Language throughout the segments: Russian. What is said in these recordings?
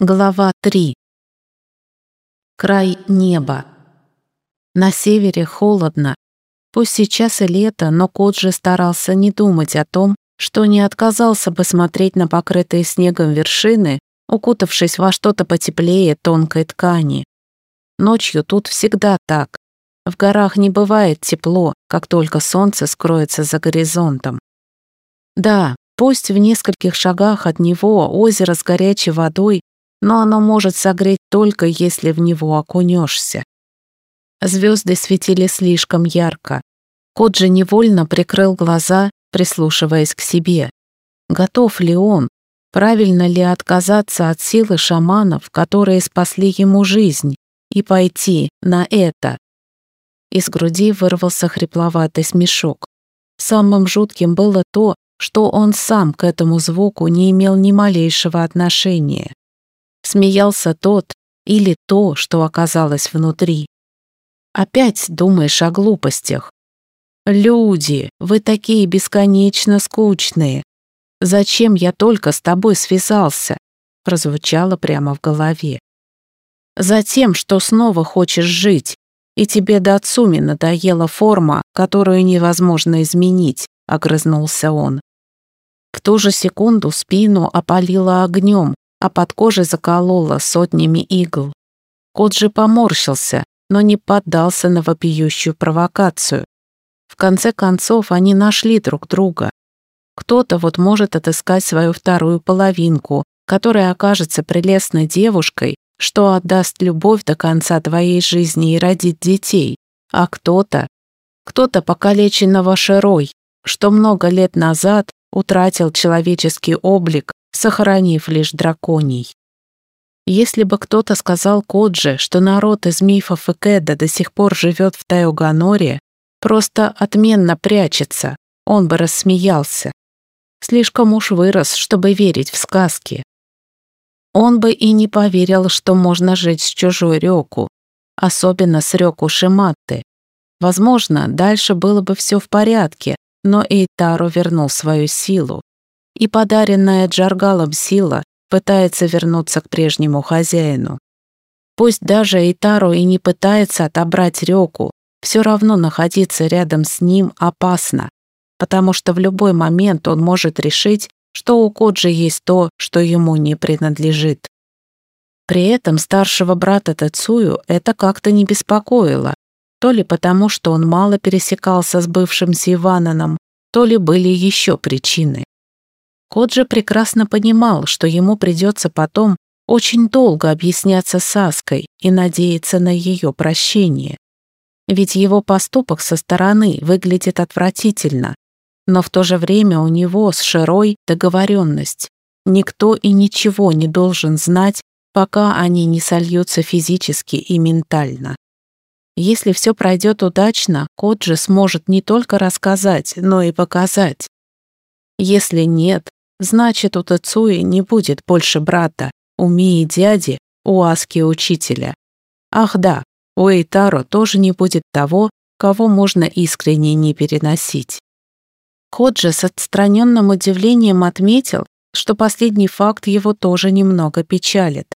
Глава 3. Край неба. На севере холодно. Пусть сейчас и лето, но кот же старался не думать о том, что не отказался бы смотреть на покрытые снегом вершины, укутавшись во что-то потеплее тонкой ткани. Ночью тут всегда так. В горах не бывает тепло, как только солнце скроется за горизонтом. Да, пусть в нескольких шагах от него озеро с горячей водой но оно может согреть только если в него окунешься. Звезды светили слишком ярко. Кот же невольно прикрыл глаза, прислушиваясь к себе. Готов ли он? Правильно ли отказаться от силы шаманов, которые спасли ему жизнь, и пойти на это? Из груди вырвался хрипловатый смешок. Самым жутким было то, что он сам к этому звуку не имел ни малейшего отношения. Смеялся тот или то, что оказалось внутри. Опять думаешь о глупостях. Люди, вы такие бесконечно скучные. Зачем я только с тобой связался? Прозвучало прямо в голове. Затем, что снова хочешь жить, и тебе до Цуми надоела форма, которую невозможно изменить, огрызнулся он. В ту же секунду спину опалило огнем, а под кожей заколола сотнями игл. Кот же поморщился, но не поддался на вопиющую провокацию. В конце концов, они нашли друг друга. Кто-то вот может отыскать свою вторую половинку, которая окажется прелестной девушкой, что отдаст любовь до конца твоей жизни и родит детей, а кто-то, кто-то покалеченного шерой, что много лет назад утратил человеческий облик сохранив лишь драконий. Если бы кто-то сказал Кодже, что народ из мифов и Кеда до сих пор живет в Тайоганоре, просто отменно прячется, он бы рассмеялся. Слишком уж вырос, чтобы верить в сказки. Он бы и не поверил, что можно жить с чужой Рёку, особенно с Рёку Шиматты. Возможно, дальше было бы все в порядке, но Эйтаро вернул свою силу и подаренная Джаргалом сила пытается вернуться к прежнему хозяину. Пусть даже Итару и не пытается отобрать Рёку, все равно находиться рядом с ним опасно, потому что в любой момент он может решить, что у Коджи есть то, что ему не принадлежит. При этом старшего брата Тацую это как-то не беспокоило, то ли потому, что он мало пересекался с бывшим Сивананом, то ли были еще причины. Кот же прекрасно понимал, что ему придется потом очень долго объясняться с Аской и надеяться на ее прощение. Ведь его поступок со стороны выглядит отвратительно, но в то же время у него с Широй договоренность. Никто и ничего не должен знать, пока они не сольются физически и ментально. Если все пройдет удачно, кот же сможет не только рассказать, но и показать. Если нет, Значит, у Тацуи не будет больше брата, у Мии дяди, у Аски учителя. Ах да, у Эйтаро тоже не будет того, кого можно искренне не переносить. Коджи с отстраненным удивлением отметил, что последний факт его тоже немного печалит.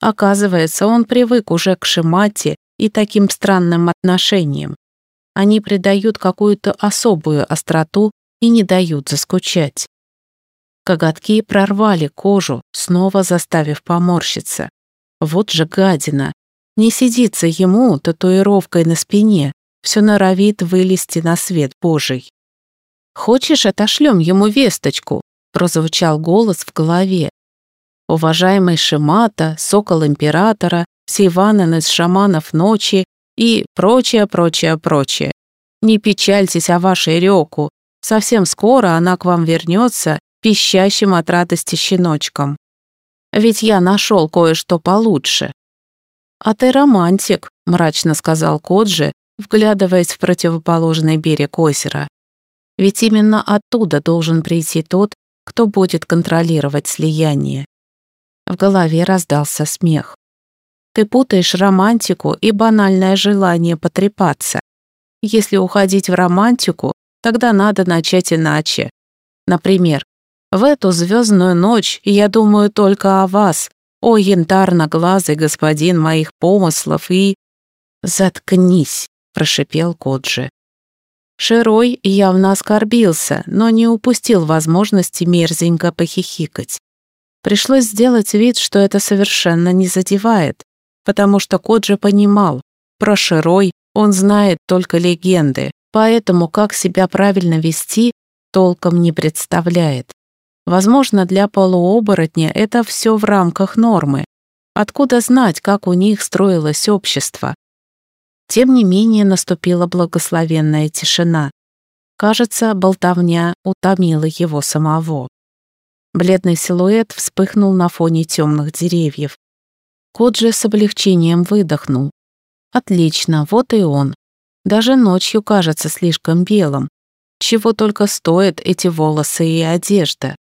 Оказывается, он привык уже к Шимате и таким странным отношениям. Они придают какую-то особую остроту и не дают заскучать. Коготки прорвали кожу, снова заставив поморщиться. Вот же гадина. Не сидится ему татуировкой на спине, все норовит вылезти на свет Божий. «Хочешь, отошлем ему весточку?» прозвучал голос в голове. Уважаемый Шимата, сокол императора, Сиванан из шаманов ночи и прочее, прочее, прочее. Не печальтесь о вашей реку. Совсем скоро она к вам вернется пищащим от радости щеночком. Ведь я нашел кое-что получше. А ты романтик, мрачно сказал Коджи, вглядываясь в противоположный берег озера. Ведь именно оттуда должен прийти тот, кто будет контролировать слияние. В голове раздался смех. Ты путаешь романтику и банальное желание потрепаться. Если уходить в романтику, тогда надо начать иначе. Например, в эту звездную ночь я думаю только о вас, О, янтарно-глазый господин моих помыслов и...» «Заткнись!» — прошипел Коджи. Широй явно оскорбился, но не упустил возможности мерзенько похихикать. Пришлось сделать вид, что это совершенно не задевает, потому что Коджи понимал, про Широй он знает только легенды, поэтому как себя правильно вести, толком не представляет. Возможно, для полуоборотня это все в рамках нормы. Откуда знать, как у них строилось общество? Тем не менее наступила благословенная тишина. Кажется, болтовня утомила его самого. Бледный силуэт вспыхнул на фоне темных деревьев. Коджи с облегчением выдохнул. Отлично, вот и он. Даже ночью кажется слишком белым. Чего только стоят эти волосы и одежда.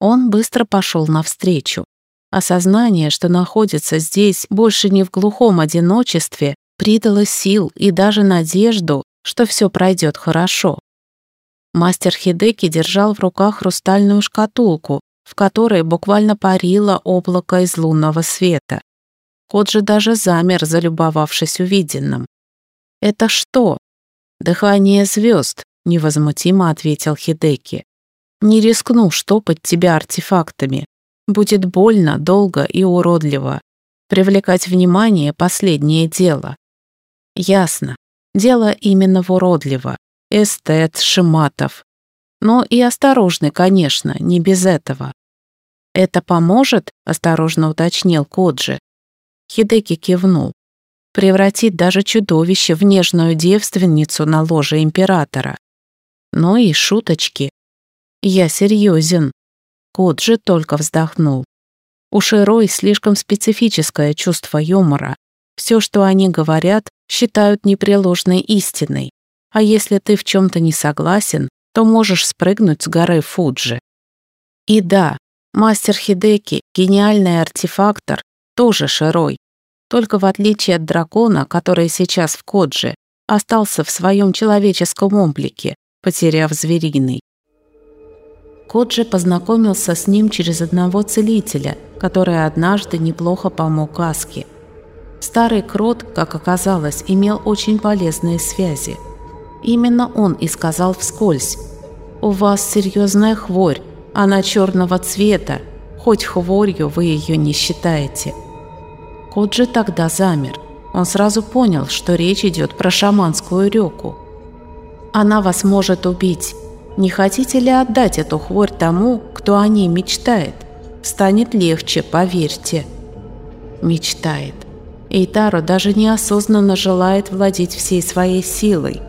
Он быстро пошел навстречу. Осознание, что находится здесь больше не в глухом одиночестве, придало сил и даже надежду, что все пройдет хорошо. Мастер Хидеки держал в руках хрустальную шкатулку, в которой буквально парило облако из лунного света. Кот же даже замер, залюбовавшись увиденным. «Это что?» «Дыхание звезд», — невозмутимо ответил Хидеки. «Не рискну штопать тебя артефактами. Будет больно, долго и уродливо. Привлекать внимание — последнее дело. Ясно. Дело именно в уродливо. Эстет, Шиматов. Но и осторожный, конечно, не без этого. «Это поможет?» – осторожно уточнил Коджи. Хидеки кивнул. Превратит даже чудовище в нежную девственницу на ложе императора. Ну и шуточки. Я серьезен. Коджи только вздохнул. У Широй слишком специфическое чувство юмора. Все, что они говорят, считают непреложной истиной. А если ты в чем-то не согласен, то можешь спрыгнуть с горы Фуджи. И да, мастер Хидеки, гениальный артефактор, тоже Широй. Только в отличие от дракона, который сейчас в Кодже, остался в своем человеческом облике, потеряв звериный. Коджи познакомился с ним через одного целителя, который однажды неплохо помог Аске – Старый крот, как оказалось, имел очень полезные связи. Именно он и сказал вскользь, «У вас серьезная хворь, она черного цвета, хоть хворью вы ее не считаете». Кот же тогда замер. Он сразу понял, что речь идет про шаманскую реку. «Она вас может убить. Не хотите ли отдать эту хворь тому, кто о ней мечтает? Станет легче, поверьте». Мечтает. Эйтаро даже неосознанно желает владеть всей своей силой,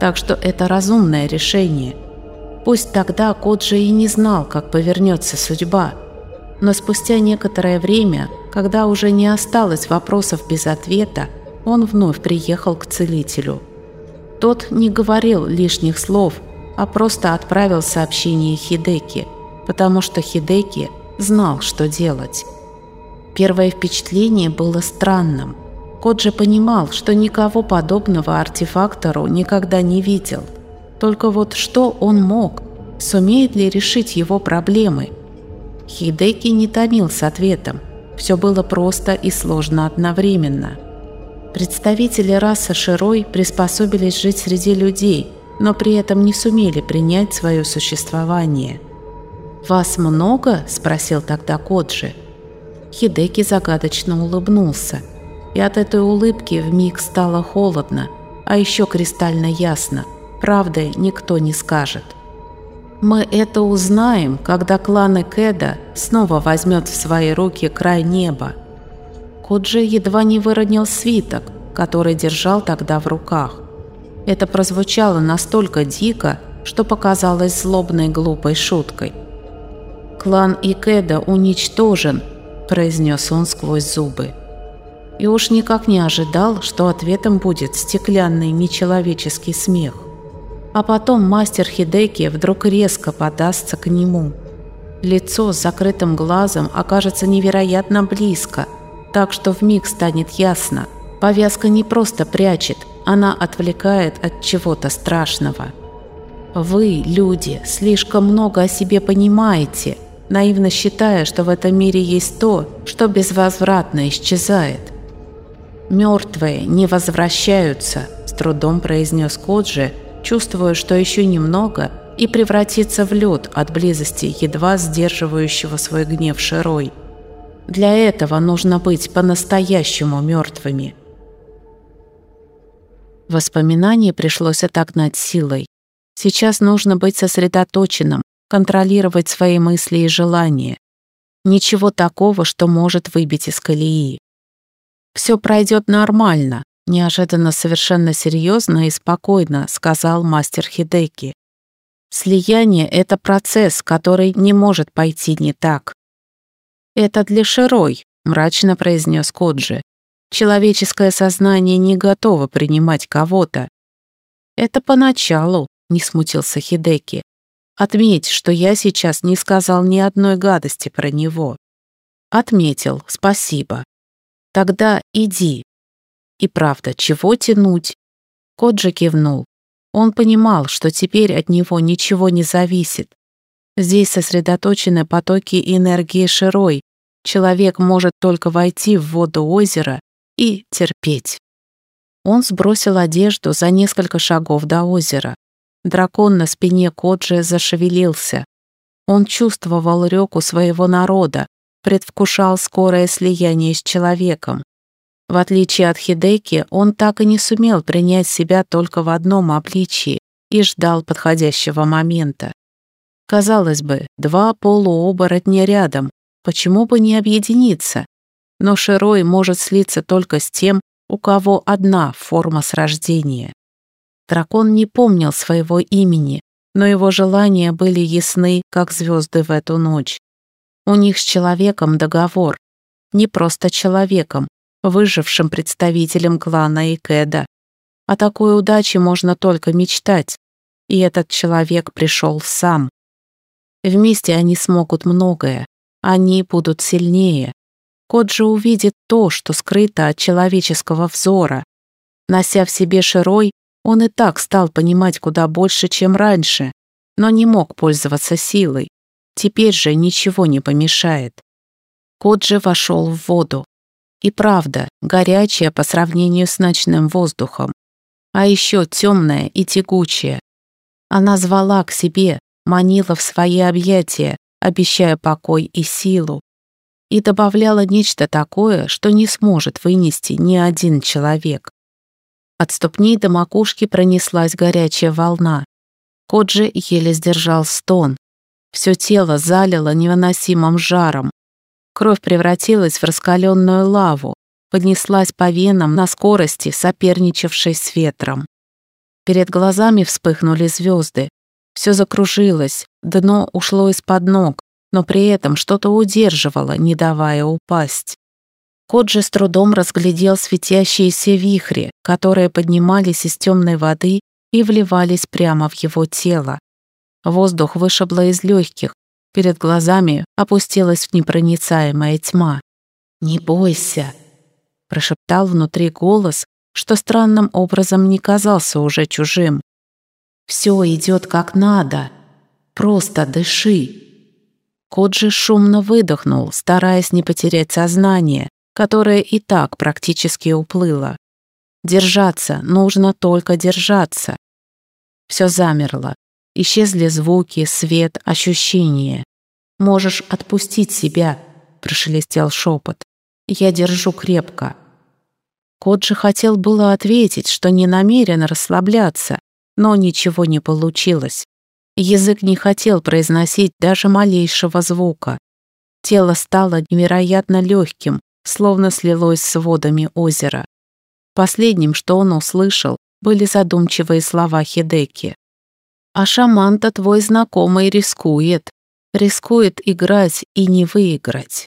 так что это разумное решение. Пусть тогда кот же и не знал, как повернется судьба, но спустя некоторое время, когда уже не осталось вопросов без ответа, он вновь приехал к целителю. Тот не говорил лишних слов, а просто отправил сообщение Хидеки, потому что Хидеки знал, что делать. Первое впечатление было странным. Кот же понимал, что никого подобного артефактору никогда не видел. Только вот что он мог? Сумеет ли решить его проблемы? Хидеки не томил с ответом. Все было просто и сложно одновременно. Представители расы Широй приспособились жить среди людей, но при этом не сумели принять свое существование. «Вас много?» – спросил тогда Коджи. Хидеки загадочно улыбнулся. И от этой улыбки вмиг стало холодно, а еще кристально ясно. Правды никто не скажет. Мы это узнаем, когда клан Экеда снова возьмет в свои руки край неба. Коджи едва не выронил свиток, который держал тогда в руках. Это прозвучало настолько дико, что показалось злобной глупой шуткой. Клан Икеда уничтожен – произнес он сквозь зубы. И уж никак не ожидал, что ответом будет стеклянный нечеловеческий смех. А потом мастер Хидеки вдруг резко подастся к нему. Лицо с закрытым глазом окажется невероятно близко, так что вмиг станет ясно. Повязка не просто прячет, она отвлекает от чего-то страшного. Вы, люди, слишком много о себе понимаете – наивно считая, что в этом мире есть то, что безвозвратно исчезает. «Мертвые не возвращаются», – с трудом произнес Коджи, чувствуя, что еще немного и превратится в лед от близости едва сдерживающего свой гнев Широй. Для этого нужно быть по-настоящему мертвыми. Воспоминания пришлось отогнать силой. Сейчас нужно быть сосредоточенным, контролировать свои мысли и желания. Ничего такого, что может выбить из колеи. «Все пройдет нормально», – неожиданно совершенно серьезно и спокойно сказал мастер Хидеки. «Слияние – это процесс, который не может пойти не так». «Это для Широй», – мрачно произнес Коджи. «Человеческое сознание не готово принимать кого-то». «Это поначалу», – не смутился Хидеки. Отметь, что я сейчас не сказал ни одной гадости про него. Отметил, спасибо. Тогда иди. И правда, чего тянуть? Коджи кивнул. Он понимал, что теперь от него ничего не зависит. Здесь сосредоточены потоки энергии Широй. Человек может только войти в воду озера и терпеть. Он сбросил одежду за несколько шагов до озера. Дракон на спине Коджи зашевелился. Он чувствовал реку своего народа, предвкушал скорое слияние с человеком. В отличие от Хидеки, он так и не сумел принять себя только в одном обличии и ждал подходящего момента. Казалось бы, два полуоборотня рядом, почему бы не объединиться? Но Широй может слиться только с тем, у кого одна форма с рождения. Дракон не помнил своего имени, но его желания были ясны, как звезды в эту ночь. У них с человеком договор. Не просто человеком, выжившим представителем клана Икеда. О такой удаче можно только мечтать. И этот человек пришел сам. Вместе они смогут многое. Они будут сильнее. Кот же увидит то, что скрыто от человеческого взора. Нося в себе широй, он и так стал понимать куда больше, чем раньше, но не мог пользоваться силой. Теперь же ничего не помешает. Кот же вошел в воду. И правда, горячая по сравнению с ночным воздухом. А еще темная и тягучая. Она звала к себе, манила в свои объятия, обещая покой и силу. И добавляла нечто такое, что не сможет вынести ни один человек. От ступней до макушки пронеслась горячая волна. Кот же еле сдержал стон. Все тело залило невыносимым жаром. Кровь превратилась в раскаленную лаву, поднеслась по венам на скорости, соперничавшей с ветром. Перед глазами вспыхнули звезды. Все закружилось, дно ушло из-под ног, но при этом что-то удерживало, не давая упасть. Кот же с трудом разглядел светящиеся вихри, которые поднимались из темной воды и вливались прямо в его тело. Воздух вышибло из легких, перед глазами опустилась непроницаемая тьма. «Не бойся», — прошептал внутри голос, что странным образом не казался уже чужим. «Все идет как надо. Просто дыши». Кот же шумно выдохнул, стараясь не потерять сознание, которое и так практически уплыло. Держаться, нужно только держаться. Все замерло. Исчезли звуки, свет, ощущения. «Можешь отпустить себя», — прошелестел шепот. «Я держу крепко». Кот же хотел было ответить, что не намерен расслабляться, но ничего не получилось. Язык не хотел произносить даже малейшего звука. Тело стало невероятно легким, словно слилось с водами озера. Последним, что он услышал, были задумчивые слова Хидеки. «А шаман-то твой знакомый рискует. Рискует играть и не выиграть».